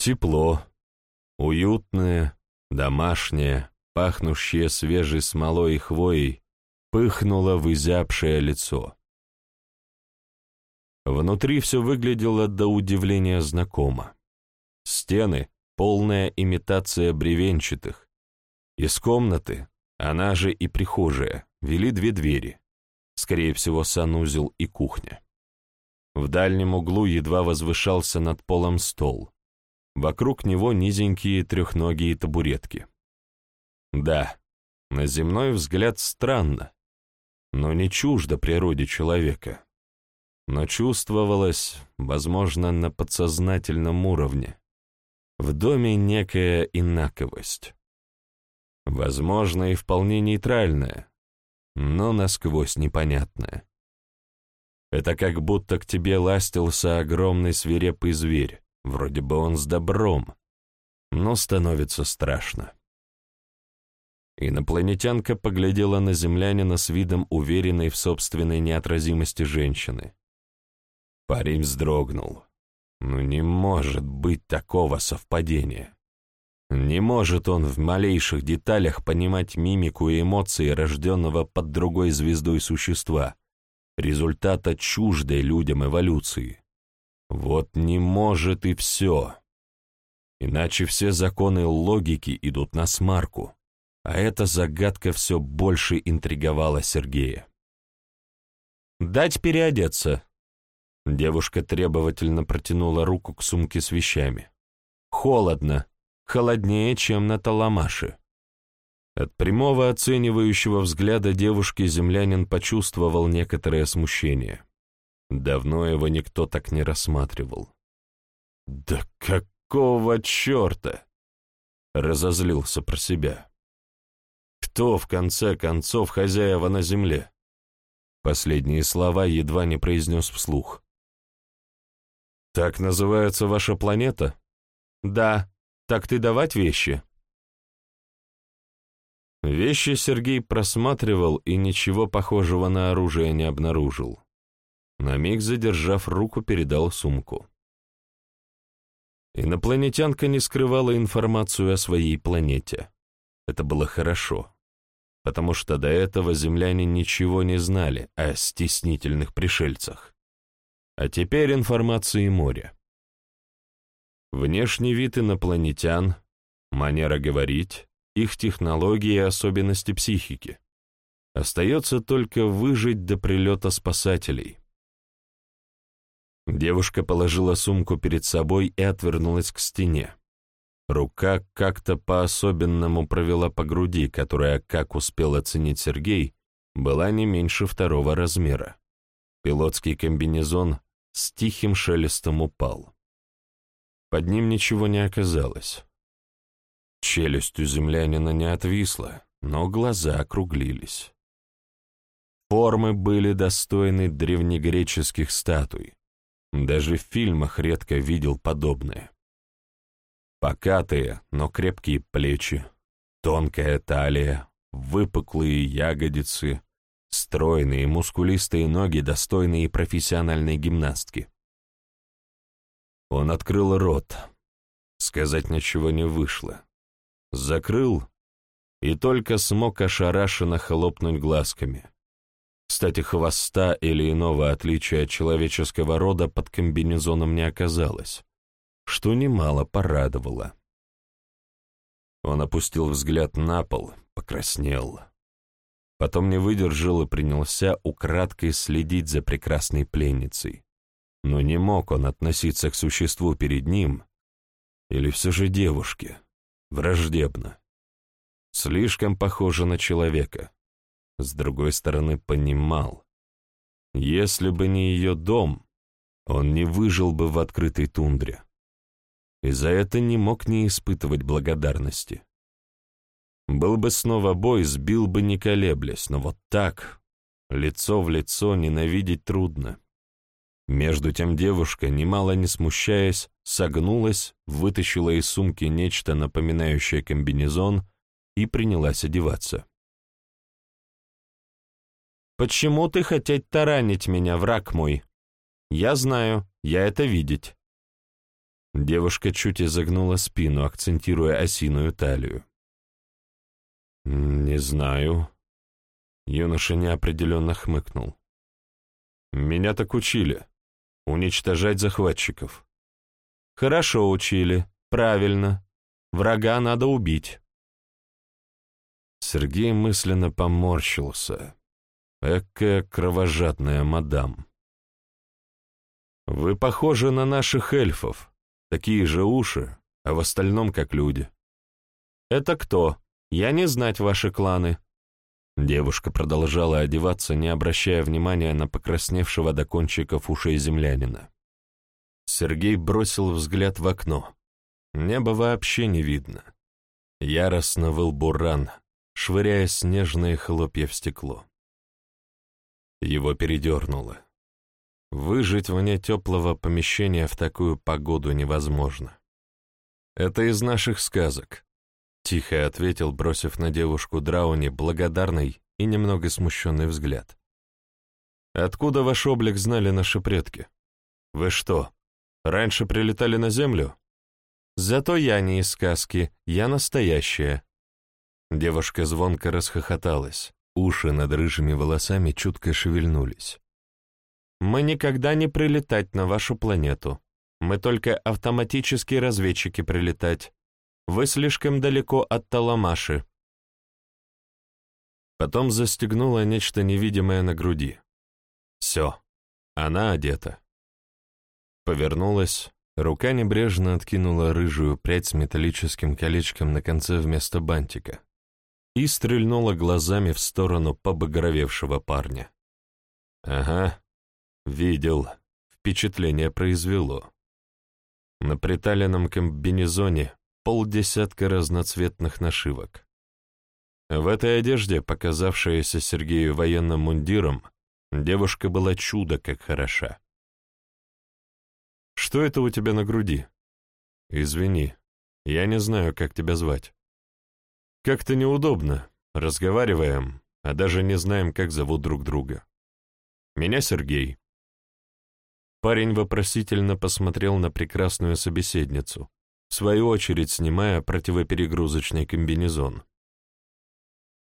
Тепло, уютное, домашнее, пахнущее свежей смолой и хвоей, пыхнуло в изябшее лицо. Внутри все выглядело до удивления знакомо. Стены — полная имитация бревенчатых. Из комнаты, она же и прихожая, вели две двери, скорее всего, санузел и кухня. В дальнем углу едва возвышался над полом стол. Вокруг него низенькие трехногие табуретки. Да, на земной взгляд странно, но не чуждо природе человека но чувствовалось, возможно, на подсознательном уровне. В доме некая инаковость. Возможно, и вполне нейтральная, но насквозь непонятная. Это как будто к тебе ластился огромный свирепый зверь, вроде бы он с добром, но становится страшно. Инопланетянка поглядела на землянина с видом уверенной в собственной неотразимости женщины. Парень вздрогнул. Ну не может быть такого совпадения. Не может он в малейших деталях понимать мимику и эмоции рожденного под другой звездой существа, результата чуждой людям эволюции. Вот не может и все. Иначе все законы логики идут на смарку, а эта загадка все больше интриговала Сергея. «Дать переодеться», Девушка требовательно протянула руку к сумке с вещами. «Холодно. Холоднее, чем на Таламаше». От прямого оценивающего взгляда девушки землянин почувствовал некоторое смущение. Давно его никто так не рассматривал. «Да какого черта?» — разозлился про себя. «Кто, в конце концов, хозяева на земле?» Последние слова едва не произнес вслух. «Так называется ваша планета?» «Да. Так ты давать вещи?» Вещи Сергей просматривал и ничего похожего на оружие не обнаружил. На миг задержав руку, передал сумку. Инопланетянка не скрывала информацию о своей планете. Это было хорошо, потому что до этого земляне ничего не знали о стеснительных пришельцах. А теперь информации море. Внешний вид инопланетян, манера говорить, их технологии и особенности психики. Остается только выжить до прилета спасателей. Девушка положила сумку перед собой и отвернулась к стене. Рука как-то по-особенному провела по груди, которая, как успел оценить Сергей, была не меньше второго размера. Пилотский комбинезон с тихим шелестом упал. Под ним ничего не оказалось. Челюсть у землянина не отвисла, но глаза округлились. Формы были достойны древнегреческих статуй. Даже в фильмах редко видел подобное. Покатые, но крепкие плечи, тонкая талия, выпуклые ягодицы, Стройные, мускулистые ноги, достойные профессиональной гимнастки. Он открыл рот. Сказать ничего не вышло. Закрыл и только смог ошарашенно хлопнуть глазками. Кстати, хвоста или иного отличия от человеческого рода под комбинезоном не оказалось, что немало порадовало. Он опустил взгляд на пол, покраснел. Потом не выдержал и принялся украдкой следить за прекрасной пленницей. Но не мог он относиться к существу перед ним, или все же девушке, враждебно. Слишком похоже на человека. С другой стороны, понимал, если бы не ее дом, он не выжил бы в открытой тундре. И за это не мог не испытывать благодарности. Был бы снова бой, сбил бы не колеблясь, но вот так, лицо в лицо, ненавидеть трудно. Между тем девушка, немало не смущаясь, согнулась, вытащила из сумки нечто напоминающее комбинезон и принялась одеваться. «Почему ты хотеть таранить меня, враг мой? Я знаю, я это видеть». Девушка чуть изогнула спину, акцентируя осиную талию. «Не знаю». Юноша неопределенно хмыкнул. «Меня так учили. Уничтожать захватчиков». «Хорошо учили. Правильно. Врага надо убить». Сергей мысленно поморщился. Экая кровожадная мадам. «Вы похожи на наших эльфов. Такие же уши, а в остальном как люди». «Это кто? Я не знать ваши кланы». Девушка продолжала одеваться, не обращая внимания на покрасневшего до кончиков ушей землянина. Сергей бросил взгляд в окно. Небо вообще не видно. Яростно выл буран, швыряя снежные хлопья в стекло. Его передернуло. Выжить вне теплого помещения в такую погоду невозможно. Это из наших сказок. Тихо ответил, бросив на девушку Драуни благодарный и немного смущенный взгляд. «Откуда ваш облик знали наши предки? Вы что, раньше прилетали на Землю?» «Зато я не из сказки, я настоящая». Девушка звонко расхохоталась, уши над рыжими волосами чутко шевельнулись. «Мы никогда не прилетать на вашу планету. Мы только автоматические разведчики прилетать. Вы слишком далеко от Таламаши». Потом застегнула нечто невидимое на груди. Все, она одета. Повернулась, рука небрежно откинула рыжую прядь с металлическим колечком на конце вместо бантика и стрельнула глазами в сторону побагровевшего парня. «Ага, видел, впечатление произвело. На приталенном комбинезоне полдесятка разноцветных нашивок. В этой одежде, показавшаяся Сергею военным мундиром, девушка была чудо как хороша. «Что это у тебя на груди?» «Извини, я не знаю, как тебя звать». «Как-то неудобно. Разговариваем, а даже не знаем, как зовут друг друга. Меня Сергей». Парень вопросительно посмотрел на прекрасную собеседницу, в свою очередь снимая противоперегрузочный комбинезон.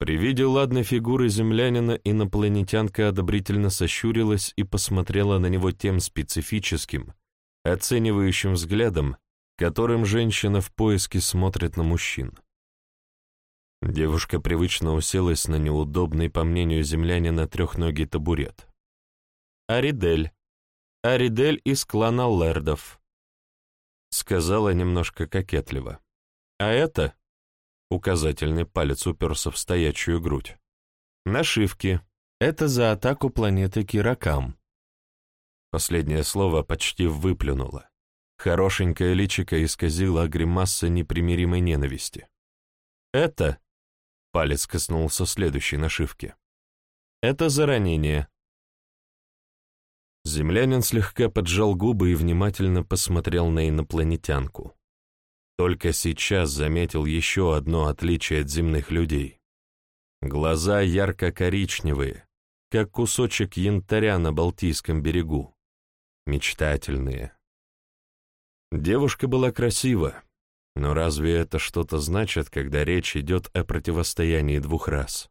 При виде ладной фигуры землянина инопланетянка одобрительно сощурилась и посмотрела на него тем специфическим, оценивающим взглядом, которым женщина в поиске смотрит на мужчин. Девушка привычно уселась на неудобный, по мнению землянина, трехногий табурет. «Аридель. Аридель из клана Лердов сказала немножко кокетливо. А это, указательный палец уперся в стоячую грудь, нашивки. Это за атаку планеты Киракам. Последнее слово почти выплюнуло. Хорошенькое личико исказило гримаса непримиримой ненависти. Это, палец коснулся следующей нашивки. Это за ранение. Землянин слегка поджал губы и внимательно посмотрел на инопланетянку. Только сейчас заметил еще одно отличие от земных людей. Глаза ярко-коричневые, как кусочек янтаря на Балтийском берегу. Мечтательные. Девушка была красива, но разве это что-то значит, когда речь идет о противостоянии двух рас?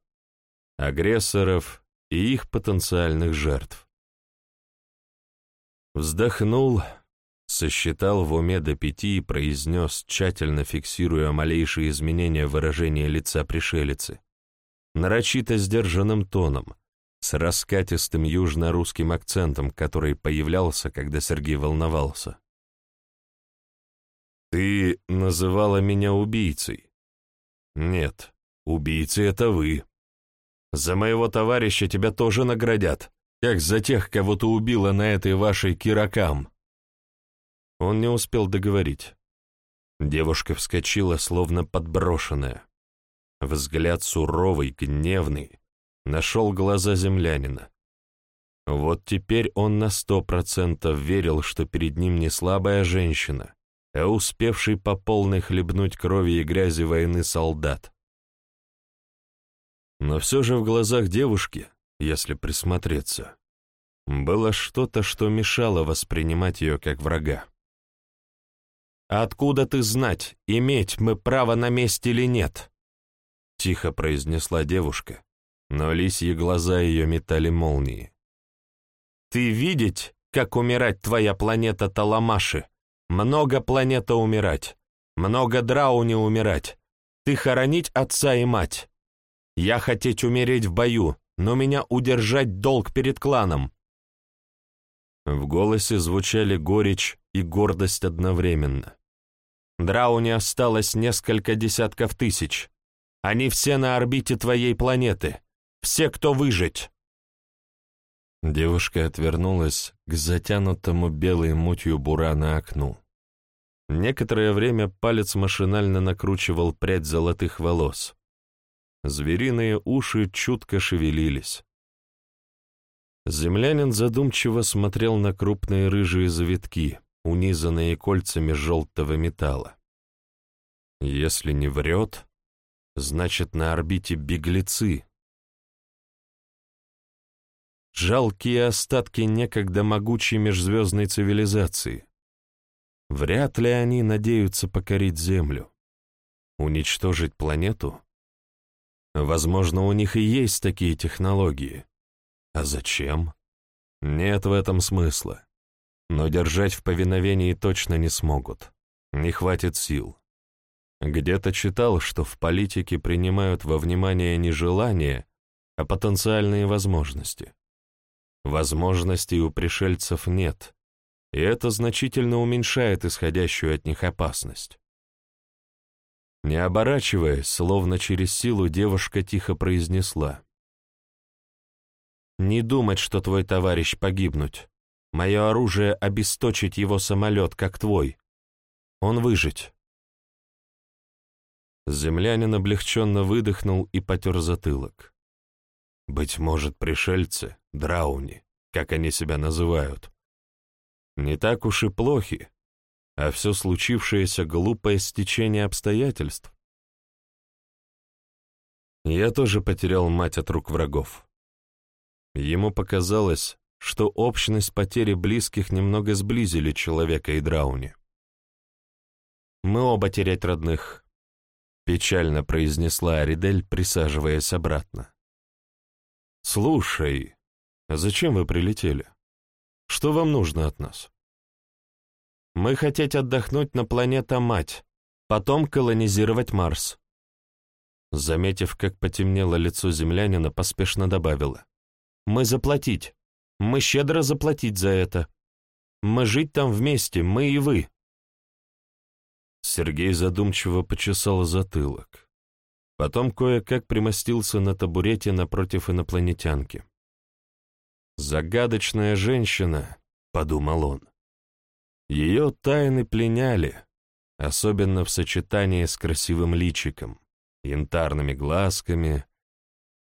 Агрессоров и их потенциальных жертв. Вздохнул, сосчитал в уме до пяти и произнес, тщательно фиксируя малейшие изменения выражения лица пришелицы, нарочито сдержанным тоном, с раскатистым южно-русским акцентом, который появлялся, когда Сергей волновался. «Ты называла меня убийцей?» «Нет, убийцы — это вы. За моего товарища тебя тоже наградят, как за тех, кого ты убила на этой вашей киракам». Он не успел договорить. Девушка вскочила, словно подброшенная. Взгляд суровый, гневный, нашел глаза землянина. Вот теперь он на сто процентов верил, что перед ним не слабая женщина, а успевший по полной хлебнуть крови и грязи войны солдат. Но все же в глазах девушки если присмотреться. Было что-то, что мешало воспринимать ее как врага. откуда ты знать, иметь мы право на месть или нет?» Тихо произнесла девушка, но лисьи глаза ее метали молнии. «Ты видеть, как умирать твоя планета Таламаши? Много планета умирать, много драуни умирать. Ты хоронить отца и мать. Я хотеть умереть в бою, но меня удержать долг перед кланом. В голосе звучали горечь и гордость одновременно. Драуни осталось несколько десятков тысяч. Они все на орбите твоей планеты. Все, кто выжить. Девушка отвернулась к затянутому белой мутью бурана окну. Некоторое время палец машинально накручивал прядь золотых волос. Звериные уши чутко шевелились. Землянин задумчиво смотрел на крупные рыжие завитки, унизанные кольцами желтого металла. Если не врет, значит, на орбите беглецы. Жалкие остатки некогда могучей межзвездной цивилизации. Вряд ли они надеются покорить Землю. Уничтожить планету? Возможно, у них и есть такие технологии. А зачем? Нет в этом смысла. Но держать в повиновении точно не смогут. Не хватит сил. Где-то читал, что в политике принимают во внимание не желания, а потенциальные возможности. Возможностей у пришельцев нет, и это значительно уменьшает исходящую от них опасность. Не оборачиваясь, словно через силу, девушка тихо произнесла. Не думать, что твой товарищ погибнуть. Мое оружие — обесточить его самолет, как твой. Он выжить. Землянин облегченно выдохнул и потер затылок. Быть может, пришельцы, драуни, как они себя называют, не так уж и плохи, а все случившееся глупое стечение обстоятельств. Я тоже потерял мать от рук врагов. Ему показалось, что общность потери близких немного сблизили человека и Драуни. «Мы оба терять родных», — печально произнесла Аридель, присаживаясь обратно. «Слушай, а зачем вы прилетели? Что вам нужно от нас?» «Мы хотеть отдохнуть на планета-мать, потом колонизировать Марс». Заметив, как потемнело лицо землянина, поспешно добавила. Мы заплатить. Мы щедро заплатить за это. Мы жить там вместе, мы и вы. Сергей задумчиво почесал затылок. Потом кое-как примостился на табурете напротив инопланетянки. «Загадочная женщина», — подумал он. Ее тайны пленяли, особенно в сочетании с красивым личиком, янтарными глазками,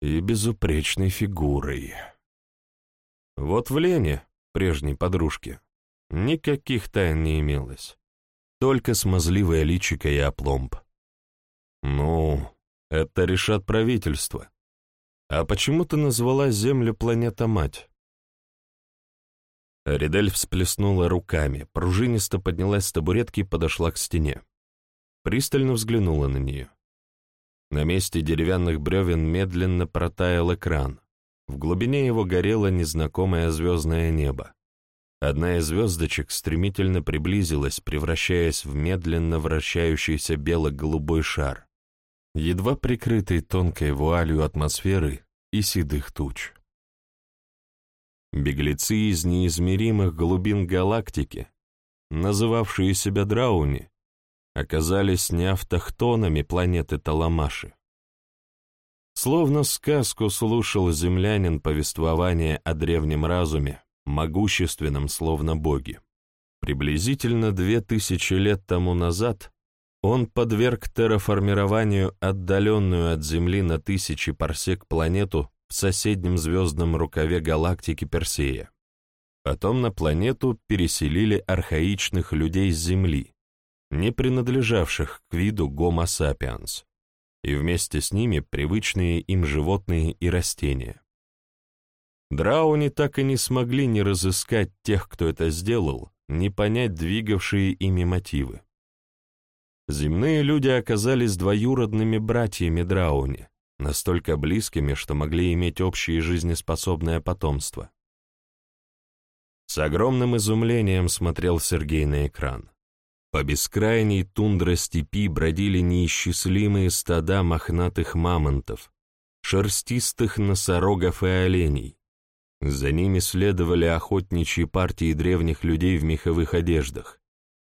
и безупречной фигурой. Вот в Лене, прежней подружке, никаких тайн не имелось, только смазливое личико и опломб. Ну, это решат правительство. А почему ты назвала Землю планета-мать? Ридель всплеснула руками, пружинисто поднялась с табуретки и подошла к стене. Пристально взглянула на нее. На месте деревянных бревен медленно протаял экран. В глубине его горело незнакомое звездное небо. Одна из звездочек стремительно приблизилась, превращаясь в медленно вращающийся бело-голубой шар, едва прикрытый тонкой вуалью атмосферы и седых туч. Беглецы из неизмеримых глубин галактики, называвшие себя Драуни, оказались не автохтонами планеты Таламаши. Словно сказку слушал землянин повествование о древнем разуме, могущественном словно боги. Приблизительно две тысячи лет тому назад он подверг терраформированию отдаленную от Земли на тысячи парсек планету в соседнем звездном рукаве галактики Персея. Потом на планету переселили архаичных людей с Земли, не принадлежавших к виду Homo sapiens, и вместе с ними привычные им животные и растения. Драуни так и не смогли ни разыскать тех, кто это сделал, ни понять двигавшие ими мотивы. Земные люди оказались двоюродными братьями Драуни, настолько близкими, что могли иметь общее жизнеспособное потомство. С огромным изумлением смотрел Сергей на экран. По бескрайней тундра-степи бродили неисчислимые стада мохнатых мамонтов, шерстистых носорогов и оленей. За ними следовали охотничьи партии древних людей в меховых одеждах.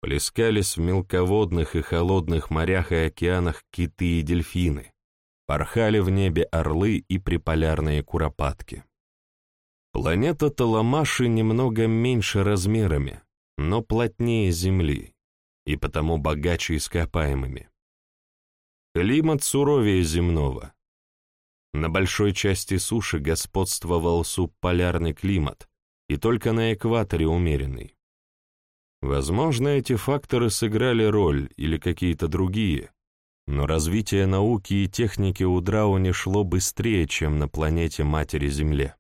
Плескались в мелководных и холодных морях и океанах киты и дельфины. Порхали в небе орлы и приполярные куропатки. Планета Таламаши немного меньше размерами, но плотнее Земли и потому богаче ископаемыми. Климат суровее земного. На большой части суши господствовал субполярный климат, и только на экваторе умеренный. Возможно, эти факторы сыграли роль или какие-то другие, но развитие науки и техники у Драуни шло быстрее, чем на планете Матери Земле.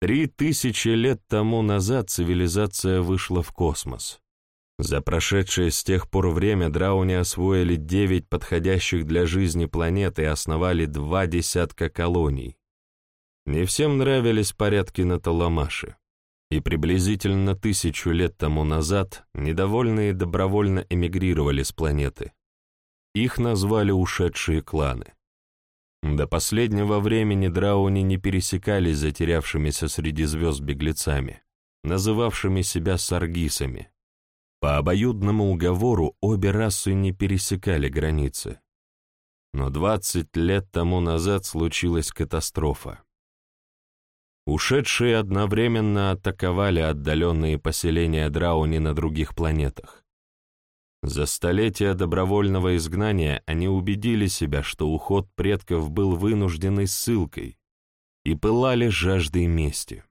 Три тысячи лет тому назад цивилизация вышла в космос. За прошедшее с тех пор время драуни освоили девять подходящих для жизни планет и основали два десятка колоний. Не всем нравились порядки на Таламаше, и приблизительно тысячу лет тому назад недовольные добровольно эмигрировали с планеты. Их назвали ушедшие кланы. До последнего времени драуни не пересекались затерявшимися среди звезд беглецами, называвшими себя саргисами, по обоюдному уговору обе расы не пересекали границы. Но 20 лет тому назад случилась катастрофа. Ушедшие одновременно атаковали отдаленные поселения Драуни на других планетах. За столетия добровольного изгнания они убедили себя, что уход предков был вынужденной ссылкой, и пылали жаждой мести.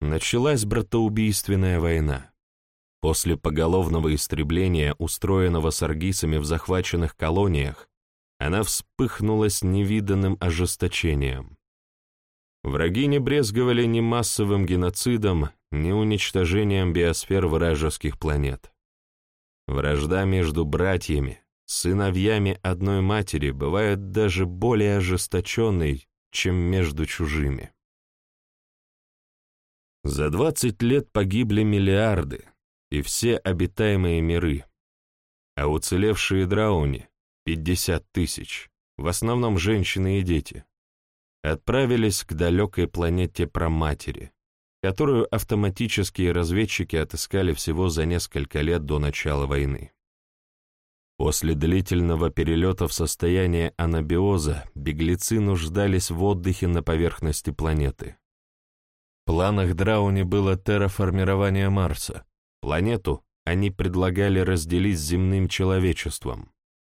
Началась братоубийственная война. После поголовного истребления, устроенного саргисами в захваченных колониях, она вспыхнула с невиданным ожесточением. Враги не брезговали ни массовым геноцидом, ни уничтожением биосфер вражеских планет. Вражда между братьями, сыновьями одной матери бывает даже более ожесточенной, чем между чужими. За 20 лет погибли миллиарды, и все обитаемые миры, а уцелевшие драуни — 50 тысяч, в основном женщины и дети, отправились к далекой планете Проматери, которую автоматические разведчики отыскали всего за несколько лет до начала войны. После длительного перелета в состояние анабиоза беглецы нуждались в отдыхе на поверхности планеты. В планах Драуни было терраформирование Марса, Планету они предлагали разделить с земным человечеством,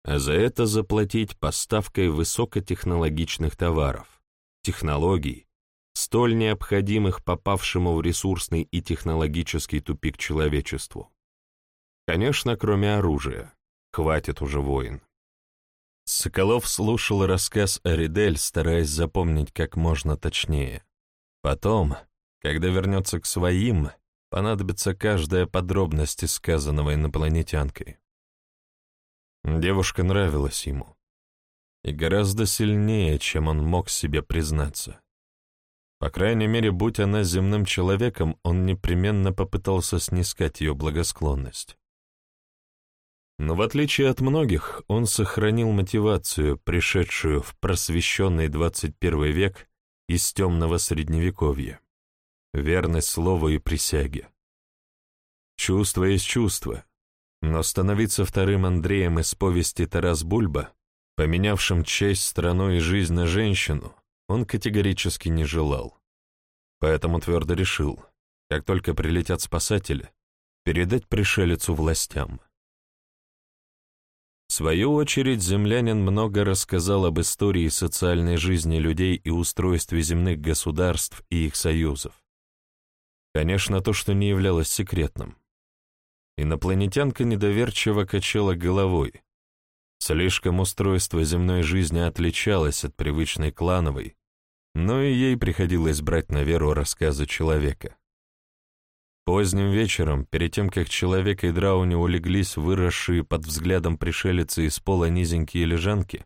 а за это заплатить поставкой высокотехнологичных товаров, технологий, столь необходимых попавшему в ресурсный и технологический тупик человечеству. Конечно, кроме оружия. Хватит уже войн. Соколов слушал рассказ о Ридель, стараясь запомнить как можно точнее. Потом, когда вернется к своим, понадобится каждая подробность сказанного инопланетянкой. Девушка нравилась ему. И гораздо сильнее, чем он мог себе признаться. По крайней мере, будь она земным человеком, он непременно попытался снискать ее благосклонность. Но в отличие от многих, он сохранил мотивацию, пришедшую в просвещенный 21 век из темного средневековья верность слову и присяге. Чувство есть чувство, но становиться вторым Андреем из повести Тарас Бульба, поменявшим честь, страну и жизнь на женщину, он категорически не желал. Поэтому твердо решил, как только прилетят спасатели, передать пришелицу властям. В свою очередь, землянин много рассказал об истории социальной жизни людей и устройстве земных государств и их союзов. Конечно, то, что не являлось секретным. Инопланетянка недоверчиво качала головой. Слишком устройство земной жизни отличалось от привычной клановой, но и ей приходилось брать на веру рассказы человека. Поздним вечером, перед тем, как человек и Драуни улеглись, выросшие под взглядом пришелицы из пола низенькие лежанки,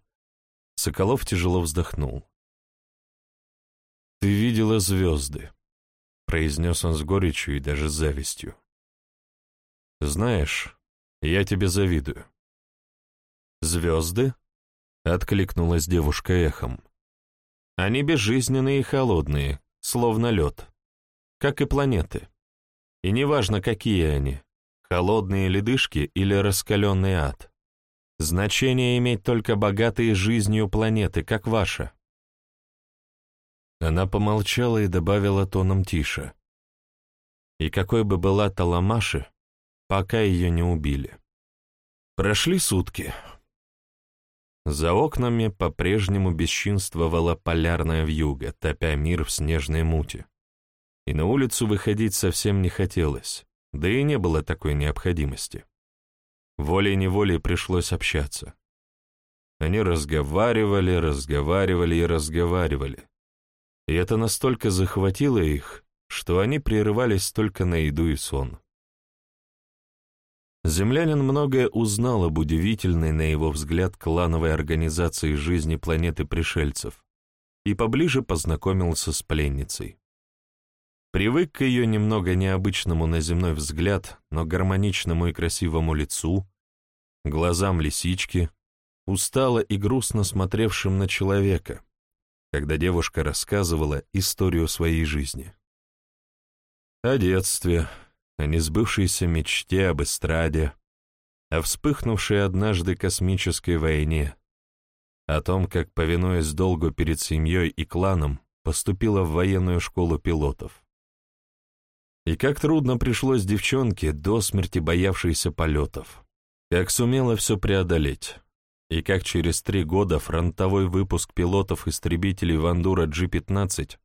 Соколов тяжело вздохнул. «Ты видела звезды», — произнес он с горечью и даже с завистью. «Знаешь, я тебе завидую». «Звезды?» — откликнулась девушка эхом. «Они безжизненные и холодные, словно лед, как и планеты. И неважно, какие они, холодные ледышки или раскаленный ад. Значение имеет только богатые жизнью планеты, как ваша. Она помолчала и добавила тоном тише. И какой бы была Таламаши, пока ее не убили. Прошли сутки. За окнами по-прежнему бесчинствовала полярная вьюга, топя мир в снежной мути и на улицу выходить совсем не хотелось, да и не было такой необходимости. Волей-неволей пришлось общаться. Они разговаривали, разговаривали и разговаривали. И это настолько захватило их, что они прерывались только на еду и сон. Землянин многое узнал об удивительной, на его взгляд, клановой организации жизни планеты пришельцев и поближе познакомился с пленницей. Привык к ее немного необычному на земной взгляд, но гармоничному и красивому лицу, глазам лисички, устало и грустно смотревшим на человека, когда девушка рассказывала историю своей жизни. О детстве, о несбывшейся мечте об эстраде, о вспыхнувшей однажды космической войне, о том, как, повинуясь долгу перед семьей и кланом, поступила в военную школу пилотов. И как трудно пришлось девчонке, до смерти боявшейся полетов. Как сумела все преодолеть. И как через три года фронтовой выпуск пилотов-истребителей Вандура G-15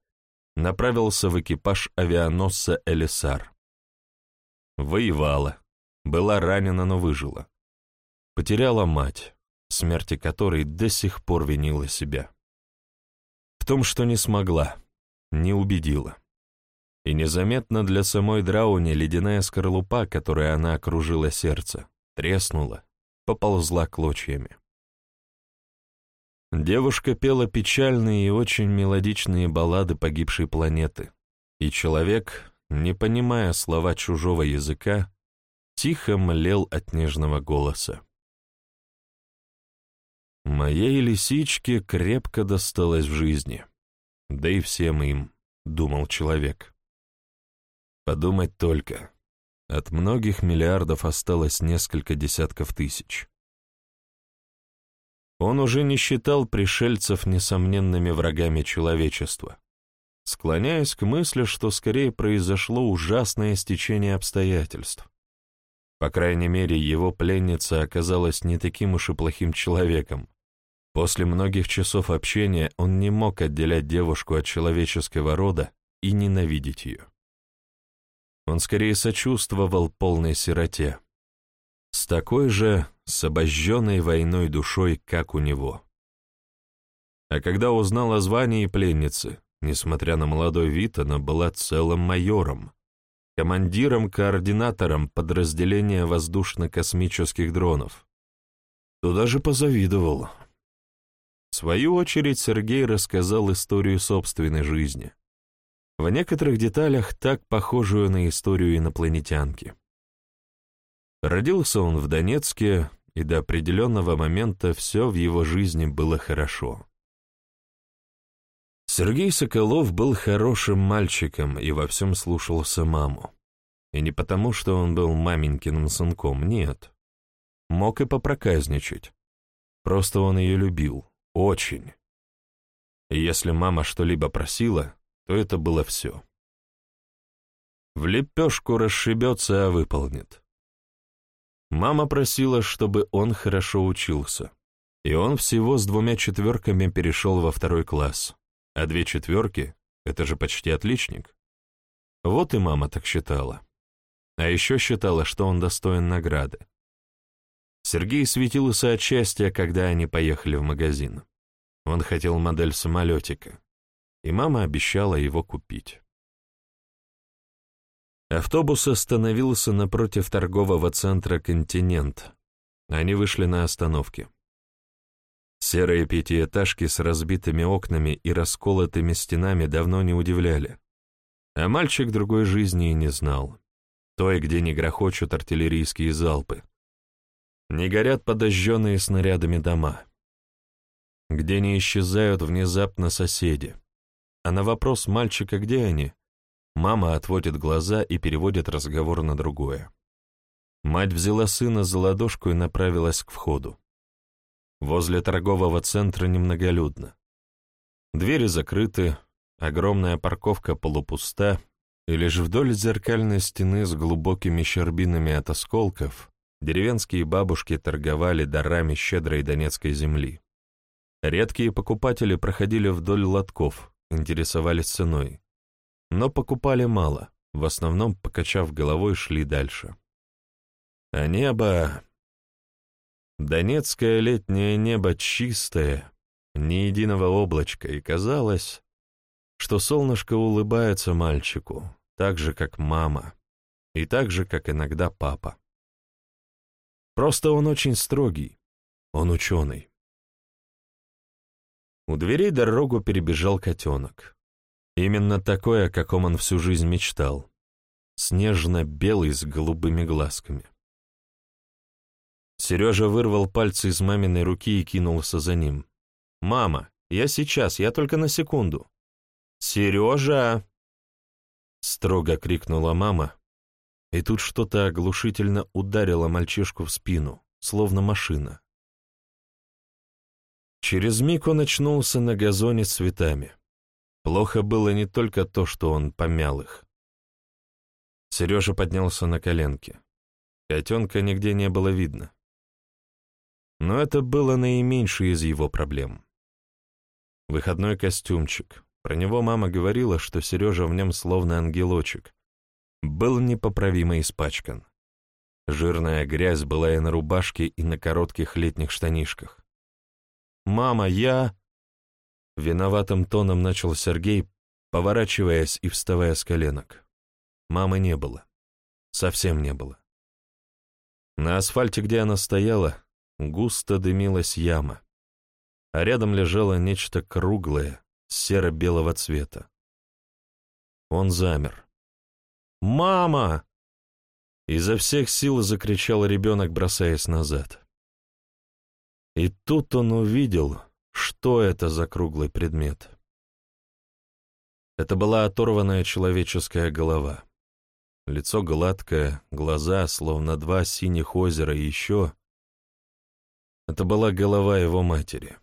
направился в экипаж авианосца «Элисар». Воевала, была ранена, но выжила. Потеряла мать, смерти которой до сих пор винила себя. В том, что не смогла, не убедила и незаметно для самой Драуни ледяная скорлупа, которой она окружила сердце, треснула, поползла клочьями. Девушка пела печальные и очень мелодичные баллады погибшей планеты, и человек, не понимая слова чужого языка, тихо млел от нежного голоса. «Моей лисичке крепко досталось в жизни, да и всем им», — думал человек. Подумать только. От многих миллиардов осталось несколько десятков тысяч. Он уже не считал пришельцев несомненными врагами человечества, склоняясь к мысли, что скорее произошло ужасное стечение обстоятельств. По крайней мере, его пленница оказалась не таким уж и плохим человеком. После многих часов общения он не мог отделять девушку от человеческого рода и ненавидеть ее. Он скорее сочувствовал полной сироте. С такой же, с обожженной войной душой, как у него. А когда узнал о звании пленницы, несмотря на молодой вид, она была целым майором, командиром-координатором подразделения воздушно-космических дронов. Туда же позавидовал. В свою очередь Сергей рассказал историю собственной жизни — в некоторых деталях так похожую на историю инопланетянки. Родился он в Донецке, и до определенного момента все в его жизни было хорошо. Сергей Соколов был хорошим мальчиком и во всем слушался маму. И не потому, что он был маменькиным сынком, нет. Мог и попроказничать. Просто он ее любил. Очень. И если мама что-либо просила, то это было все. В лепешку расшибется, а выполнит. Мама просила, чтобы он хорошо учился, и он всего с двумя четверками перешел во второй класс, а две четверки — это же почти отличник. Вот и мама так считала. А еще считала, что он достоин награды. Сергей светился от счастья, когда они поехали в магазин. Он хотел модель самолетика и мама обещала его купить. Автобус остановился напротив торгового центра «Континент». Они вышли на остановке. Серые пятиэтажки с разбитыми окнами и расколотыми стенами давно не удивляли. А мальчик другой жизни и не знал. Той, где не грохочут артиллерийские залпы. Не горят подожженные снарядами дома. Где не исчезают внезапно соседи. А на вопрос мальчика, где они, мама отводит глаза и переводит разговор на другое. Мать взяла сына за ладошку и направилась к входу. Возле торгового центра немноголюдно. Двери закрыты, огромная парковка полупуста, и лишь вдоль зеркальной стены с глубокими щербинами от осколков деревенские бабушки торговали дарами щедрой донецкой земли. Редкие покупатели проходили вдоль лотков, интересовались ценой. Но покупали мало, в основном, покачав головой, шли дальше. А небо... Донецкое летнее небо чистое, ни единого облачка, и казалось, что солнышко улыбается мальчику, так же, как мама, и так же, как иногда папа. Просто он очень строгий, он ученый. У дверей дорогу перебежал котенок. Именно такой, о каком он всю жизнь мечтал. Снежно-белый с голубыми глазками. Сережа вырвал пальцы из маминой руки и кинулся за ним. «Мама, я сейчас, я только на секунду». «Сережа!» Строго крикнула мама, и тут что-то оглушительно ударило мальчишку в спину, словно машина. Через миг он очнулся на газоне с цветами. Плохо было не только то, что он помял их. Сережа поднялся на коленки. Котенка нигде не было видно. Но это было наименьшее из его проблем. Выходной костюмчик. Про него мама говорила, что Сережа в нем словно ангелочек. Был непоправимо испачкан. Жирная грязь была и на рубашке, и на коротких летних штанишках. «Мама, я...» Виноватым тоном начал Сергей, поворачиваясь и вставая с коленок. Мамы не было. Совсем не было. На асфальте, где она стояла, густо дымилась яма, а рядом лежало нечто круглое, серо-белого цвета. Он замер. «Мама!» Изо всех сил закричал ребенок, бросаясь назад. И тут он увидел, что это за круглый предмет. Это была оторванная человеческая голова. Лицо гладкое, глаза, словно два синих озера, и еще... Это была голова его матери.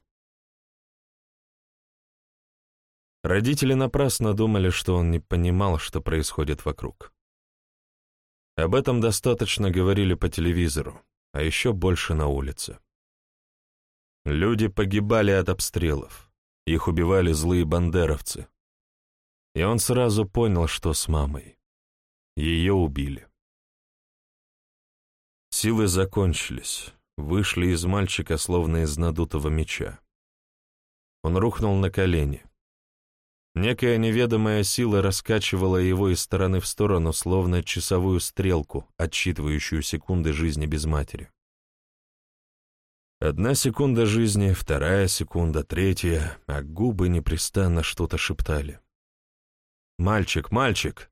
Родители напрасно думали, что он не понимал, что происходит вокруг. Об этом достаточно говорили по телевизору, а еще больше на улице. Люди погибали от обстрелов. Их убивали злые бандеровцы. И он сразу понял, что с мамой. Ее убили. Силы закончились, вышли из мальчика, словно из надутого меча. Он рухнул на колени. Некая неведомая сила раскачивала его из стороны в сторону, словно часовую стрелку, отсчитывающую секунды жизни без матери. Одна секунда жизни, вторая секунда, третья, а губы непрестанно что-то шептали. «Мальчик, мальчик!»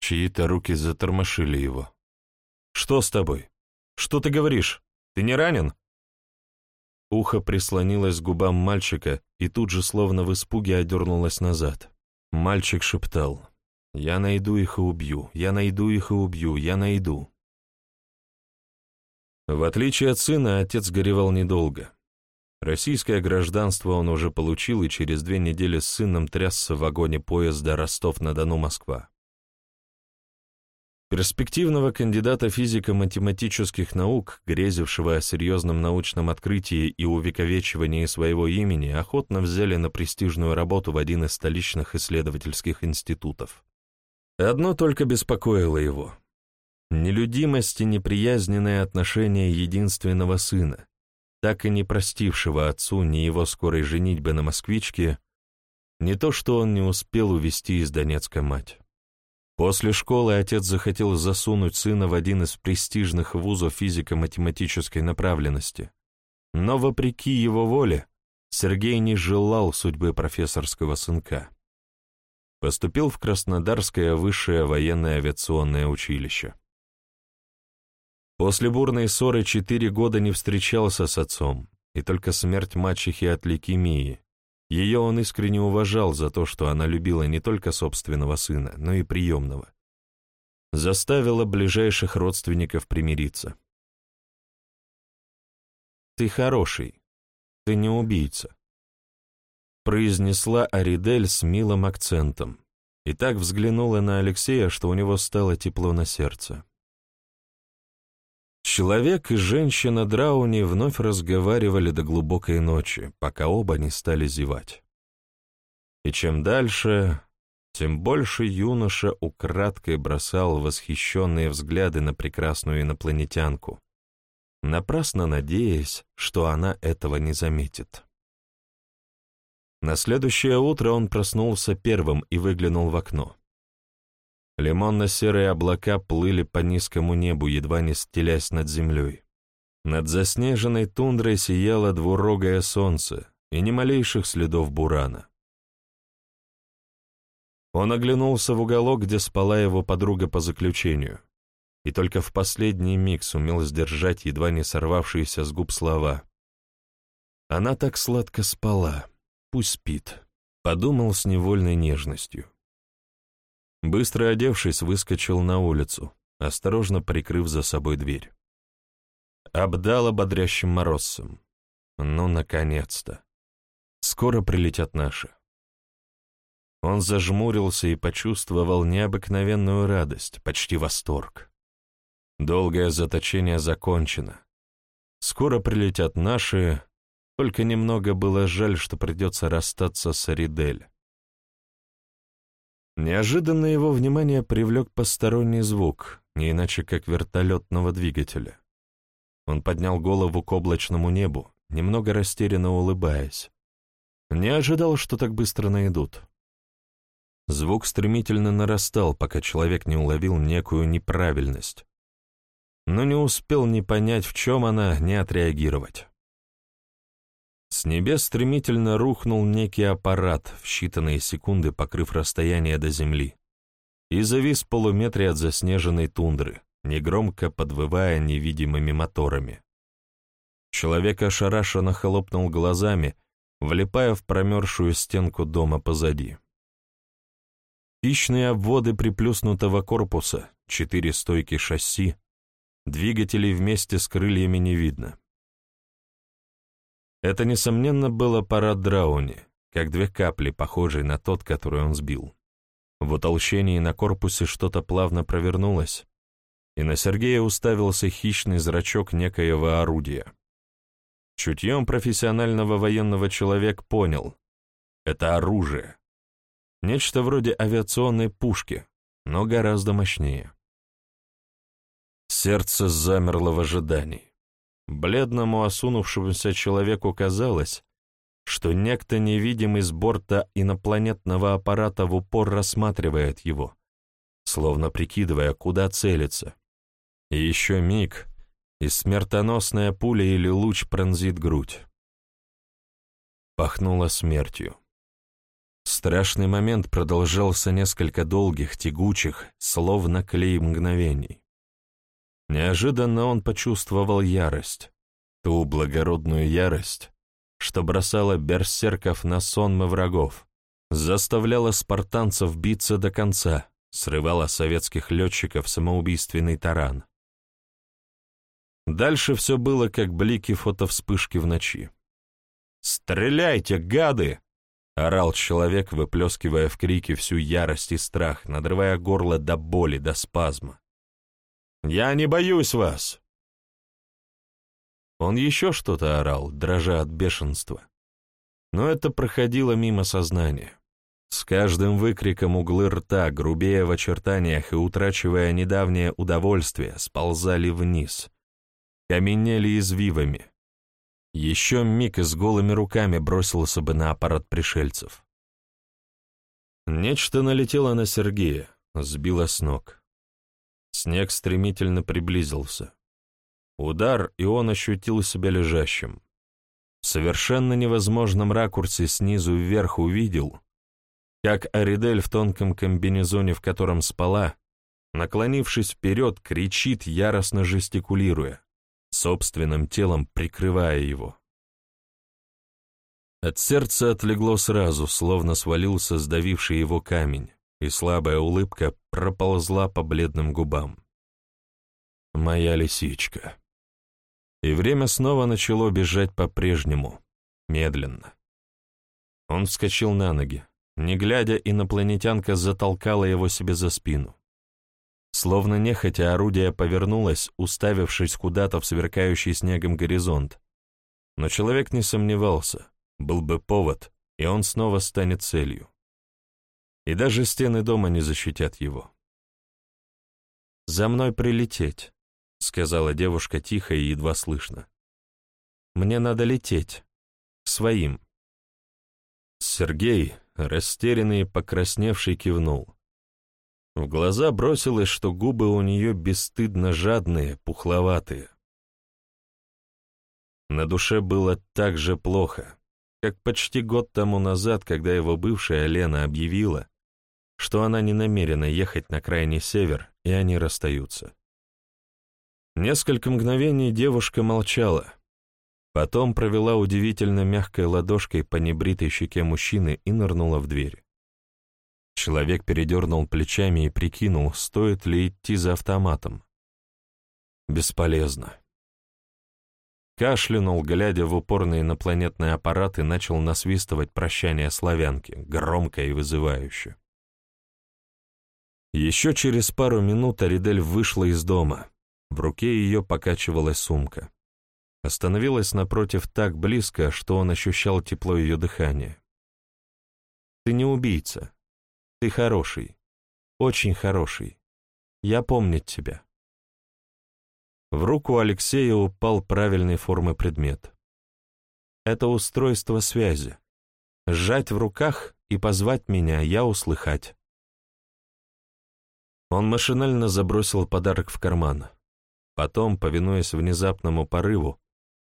Чьи-то руки затормошили его. «Что с тобой? Что ты говоришь? Ты не ранен?» Ухо прислонилось к губам мальчика и тут же словно в испуге одернулось назад. Мальчик шептал. «Я найду их и убью, я найду их и убью, я найду». В отличие от сына, отец горевал недолго. Российское гражданство он уже получил и через две недели с сыном трясся в вагоне поезда Ростов-на-Дону-Москва. Перспективного кандидата физико-математических наук, грезившего о серьезном научном открытии и увековечивании своего имени, охотно взяли на престижную работу в один из столичных исследовательских институтов. Одно только беспокоило его Нелюдимость и неприязненное отношение единственного сына, так и не простившего отцу ни его скорой женитьбы на москвичке, не то что он не успел увести из Донецка мать. После школы отец захотел засунуть сына в один из престижных вузов физико-математической направленности. Но, вопреки его воле, Сергей не желал судьбы профессорского сынка. Поступил в Краснодарское высшее военное авиационное училище. После бурной ссоры четыре года не встречался с отцом, и только смерть мачехи от лейкемии, ее он искренне уважал за то, что она любила не только собственного сына, но и приемного. Заставила ближайших родственников примириться. «Ты хороший, ты не убийца», — произнесла Аридель с милым акцентом, и так взглянула на Алексея, что у него стало тепло на сердце. Человек и женщина Драуни вновь разговаривали до глубокой ночи, пока оба не стали зевать. И чем дальше, тем больше юноша украдкой бросал восхищенные взгляды на прекрасную инопланетянку, напрасно надеясь, что она этого не заметит. На следующее утро он проснулся первым и выглянул в окно. Лимонно-серые облака плыли по низкому небу, едва не стелясь над землей. Над заснеженной тундрой сияло двурогое солнце и ни малейших следов бурана. Он оглянулся в уголок, где спала его подруга по заключению, и только в последний миг сумел сдержать едва не сорвавшиеся с губ слова. «Она так сладко спала, пусть спит», — подумал с невольной нежностью. Быстро одевшись, выскочил на улицу, осторожно прикрыв за собой дверь. Обдало бодрящим морозцем. Ну, наконец-то. Скоро прилетят наши. Он зажмурился и почувствовал необыкновенную радость, почти восторг. Долгое заточение закончено. Скоро прилетят наши, только немного было жаль, что придется расстаться с Аридель. Неожиданно его внимание привлек посторонний звук, не иначе как вертолетного двигателя. Он поднял голову к облачному небу, немного растерянно улыбаясь. Не ожидал, что так быстро найдут. Звук стремительно нарастал, пока человек не уловил некую неправильность. Но не успел ни понять, в чем она, ни отреагировать. С небес стремительно рухнул некий аппарат, в считанные секунды покрыв расстояние до земли, и завис в полуметре от заснеженной тундры, негромко подвывая невидимыми моторами. Человек ошарашенно хлопнул глазами, влипая в промерзшую стенку дома позади. Хищные обводы приплюснутого корпуса, четыре стойки шасси, двигателей вместе с крыльями не видно. Это, несомненно, был аппарат Драуни, как две капли, похожие на тот, который он сбил. В утолщении на корпусе что-то плавно провернулось, и на Сергея уставился хищный зрачок некоего орудия. Чутьем профессионального военного человек понял — это оружие. Нечто вроде авиационной пушки, но гораздо мощнее. Сердце замерло в ожидании. Бледному осунувшемуся человеку казалось, что некто невидимый с борта инопланетного аппарата в упор рассматривает его, словно прикидывая, куда целиться. И еще миг, и смертоносная пуля или луч пронзит грудь. Пахнуло смертью. Страшный момент продолжался несколько долгих, тягучих, словно клей мгновений. Неожиданно он почувствовал ярость, ту благородную ярость, что бросала берсерков на сонмы врагов, заставляла спартанцев биться до конца, срывала советских летчиков самоубийственный таран. Дальше все было как блики фотовспышки в ночи. «Стреляйте, гады!» — орал человек, выплескивая в крики всю ярость и страх, надрывая горло до боли, до спазма. Я не боюсь вас!» Он еще что-то орал, дрожа от бешенства. Но это проходило мимо сознания. С каждым выкриком углы рта, грубее в очертаниях и утрачивая недавнее удовольствие, сползали вниз, каменели извивами. Еще миг и с голыми руками бросился бы на аппарат пришельцев. Нечто налетело на Сергея, сбило с ног. Снег стремительно приблизился. Удар, и он ощутил себя лежащим. В совершенно невозможном ракурсе снизу вверх увидел, как Аридель в тонком комбинезоне, в котором спала, наклонившись вперед, кричит, яростно жестикулируя, собственным телом прикрывая его. От сердца отлегло сразу, словно свалился сдавивший его камень, и слабая улыбка проползла по бледным губам. «Моя лисичка». И время снова начало бежать по-прежнему, медленно. Он вскочил на ноги. Не глядя, инопланетянка затолкала его себе за спину. Словно нехотя орудие повернулось, уставившись куда-то в сверкающий снегом горизонт. Но человек не сомневался, был бы повод, и он снова станет целью. И даже стены дома не защитят его. «За мной прилететь», — сказала девушка тихо и едва слышно. «Мне надо лететь. Своим». Сергей, растерянный и покрасневший, кивнул. В глаза бросилось, что губы у нее бесстыдно жадные, пухловатые. На душе было так же плохо, как почти год тому назад, когда его бывшая Лена объявила, что она не намерена ехать на крайний север, и они расстаются. Несколько мгновений девушка молчала, потом провела удивительно мягкой ладошкой по небритой щеке мужчины и нырнула в дверь. Человек передернул плечами и прикинул, стоит ли идти за автоматом. Бесполезно. Кашлянул, глядя в упорный инопланетный аппарат, и начал насвистывать прощание славянки, громко и вызывающе. Еще через пару минут Аридель вышла из дома. В руке ее покачивалась сумка. Остановилась напротив так близко, что он ощущал тепло ее дыхания. «Ты не убийца. Ты хороший. Очень хороший. Я помню тебя». В руку Алексея упал правильной формы предмет. Это устройство связи. Сжать в руках и позвать меня, я услыхать. Он машинально забросил подарок в карман. Потом, повинуясь внезапному порыву,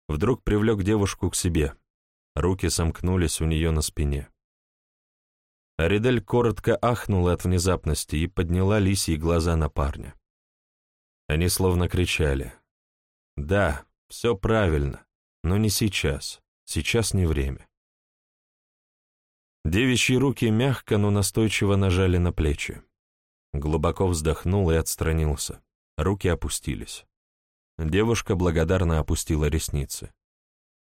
вдруг привлек девушку к себе. Руки сомкнулись у нее на спине. Аридель коротко ахнула от внезапности и подняла лисьи глаза на парня. Они словно кричали. «Да, все правильно, но не сейчас. Сейчас не время». Девичьи руки мягко, но настойчиво нажали на плечи. Глубоко вздохнул и отстранился. Руки опустились. Девушка благодарно опустила ресницы.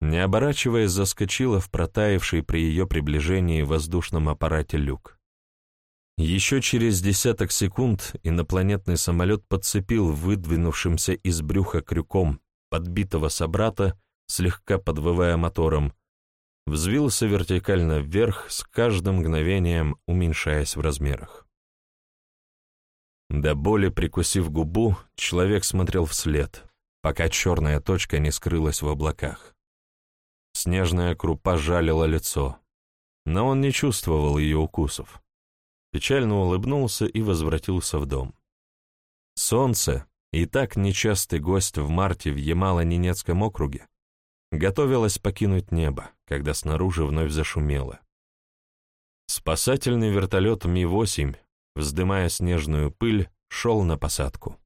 Не оборачиваясь, заскочила в протаявший при ее приближении воздушном аппарате люк. Еще через десяток секунд инопланетный самолет подцепил выдвинувшимся из брюха крюком подбитого собрата, слегка подвывая мотором, взвился вертикально вверх, с каждым мгновением уменьшаясь в размерах. До боли прикусив губу, человек смотрел вслед, пока черная точка не скрылась в облаках. Снежная крупа жалила лицо, но он не чувствовал ее укусов печально улыбнулся и возвратился в дом. Солнце, и так нечастый гость в марте в Ямало-Ненецком округе, готовилось покинуть небо, когда снаружи вновь зашумело. Спасательный вертолет Ми-8, вздымая снежную пыль, шел на посадку.